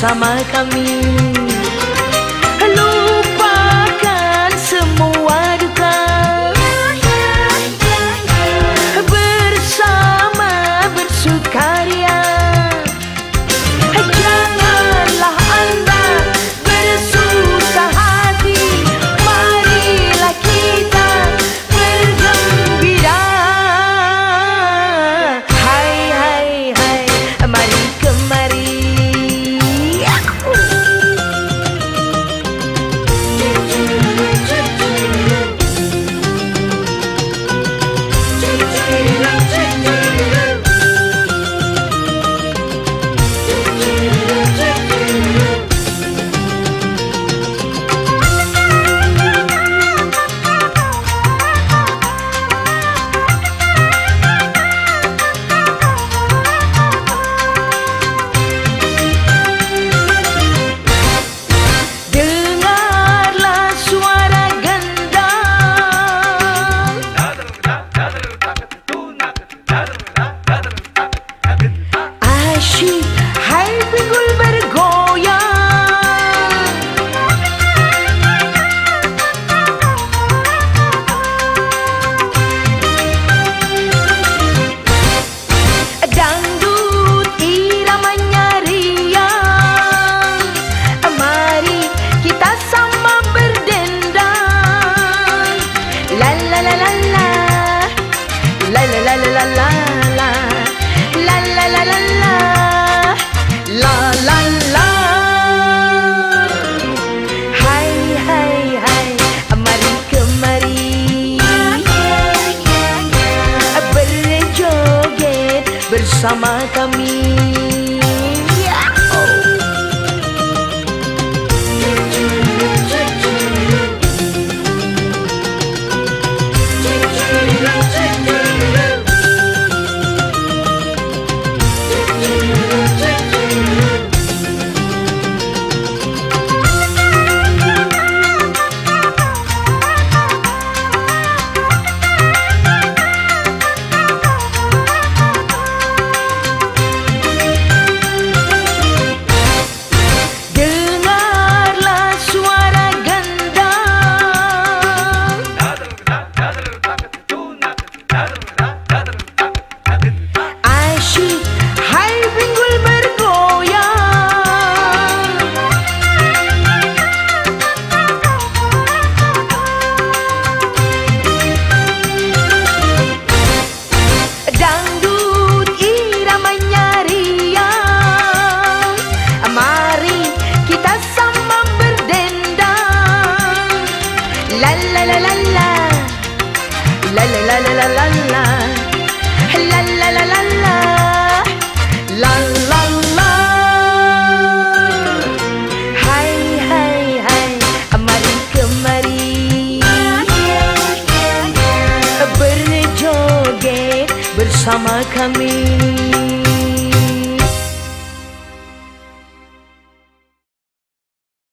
bersama kami. Lupakan bersama kami bersama kami